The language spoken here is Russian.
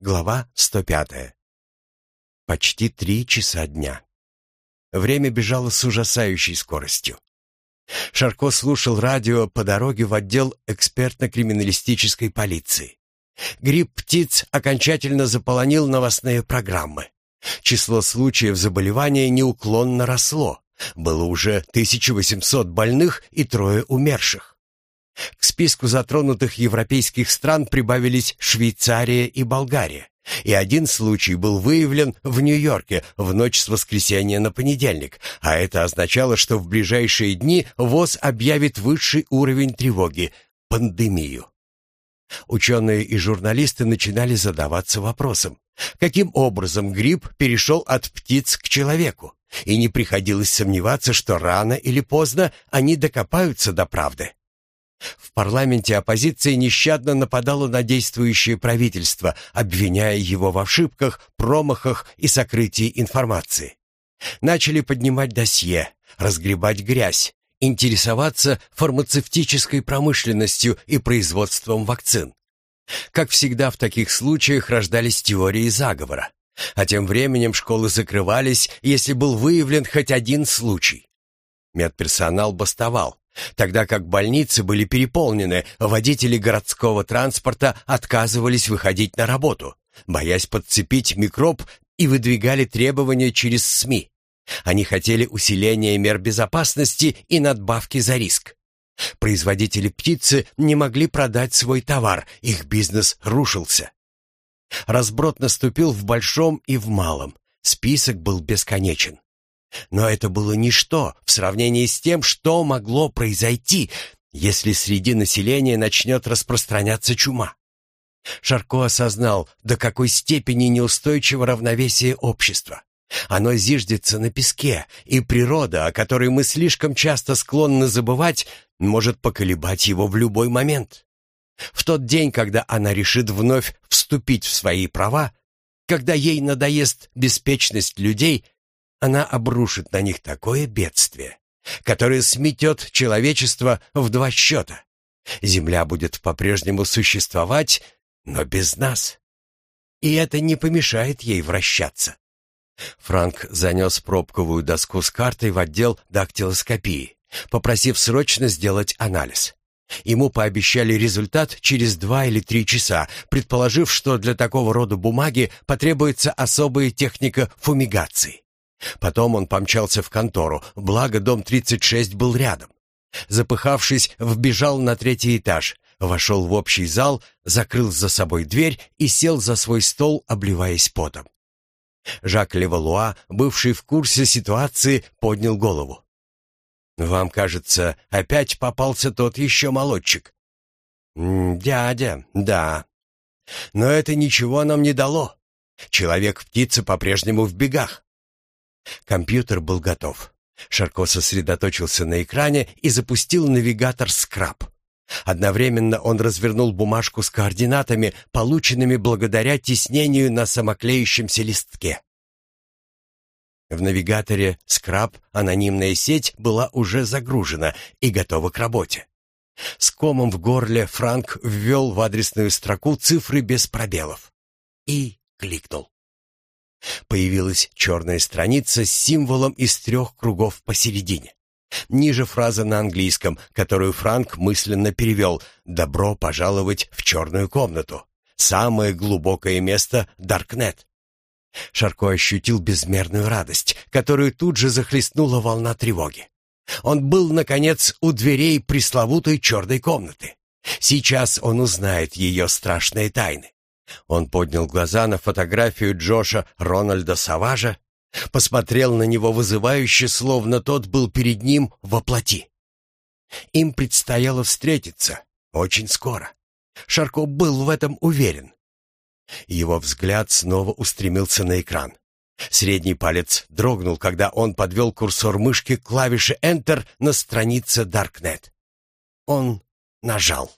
Глава 105. Почти три часа дня. Время бежало с ужасающей скоростью. Шарко слушал радио по дороге в отдел экспертно-криминалистической полиции. Грипп птиц окончательно заполонил новостные программы. Число случаев заболевания неуклонно росло. Было уже 1800 больных и трое умерших. К списку затронутых европейских стран прибавились Швейцария и Болгария. И один случай был выявлен в Нью-Йорке в ночь с воскресенья на понедельник, а это означало, что в ближайшие дни ВОЗ объявит высший уровень тревоги – пандемию. Ученые и журналисты начинали задаваться вопросом, каким образом грипп перешел от птиц к человеку, и не приходилось сомневаться, что рано или поздно они докопаются до правды. В парламенте оппозиция нещадно нападала на действующее правительство, обвиняя его в ошибках, промахах и сокрытии информации. Начали поднимать досье, разгребать грязь, интересоваться фармацевтической промышленностью и производством вакцин. Как всегда в таких случаях рождались теории заговора. А тем временем школы закрывались, если был выявлен хоть один случай. Медперсонал бастовал, тогда как больницы были переполнены, водители городского транспорта отказывались выходить на работу, боясь подцепить микроб и выдвигали требования через СМИ. Они хотели усиления мер безопасности и надбавки за риск. Производители птицы не могли продать свой товар, их бизнес рушился. Разброд наступил в большом и в малом. Список был бесконечен. Но это было ничто в сравнении с тем, что могло произойти, если среди населения начнет распространяться чума. Шарко осознал, до какой степени неустойчиво равновесие общества. Оно зиждется на песке, и природа, о которой мы слишком часто склонны забывать, может поколебать его в любой момент. В тот день, когда она решит вновь вступить в свои права, когда ей надоест беспечность людей, она обрушит на них такое бедствие, которое сметет человечество в два счета. Земля будет по-прежнему существовать, но без нас. И это не помешает ей вращаться. Франк занес пробковую доску с картой в отдел дактилоскопии, попросив срочно сделать анализ. Ему пообещали результат через два или три часа, предположив, что для такого рода бумаги потребуется особая техника фумигации. Потом он помчался в контору, благо дом 36 был рядом. Запыхавшись, вбежал на третий этаж, вошел в общий зал, закрыл за собой дверь и сел за свой стол, обливаясь потом. Жак Левалуа, бывший в курсе ситуации, поднял голову. «Вам, кажется, опять попался тот еще молодчик?» «Дядя, да. Но это ничего нам не дало. Человек-птица по-прежнему в бегах». Компьютер был готов. Шарко сосредоточился на экране и запустил навигатор «Скраб». Одновременно он развернул бумажку с координатами, полученными благодаря тиснению на самоклеющемся листке. В навигаторе «Скраб» анонимная сеть была уже загружена и готова к работе. С комом в горле Франк ввел в адресную строку цифры без пробелов и кликнул. Появилась черная страница с символом из трех кругов посередине. Ниже фраза на английском, которую Франк мысленно перевел «Добро пожаловать в черную комнату». Самое глубокое место — Даркнет. Шарко ощутил безмерную радость, которую тут же захлестнула волна тревоги. Он был, наконец, у дверей пресловутой черной комнаты. Сейчас он узнает ее страшные тайны. Он поднял глаза на фотографию Джоша Рональда Саважа, посмотрел на него вызывающе, словно тот был перед ним во плоти. Им предстояло встретиться очень скоро. Шарко был в этом уверен. Его взгляд снова устремился на экран. Средний палец дрогнул, когда он подвел курсор мышки к клавише Enter на странице Darknet. Он нажал.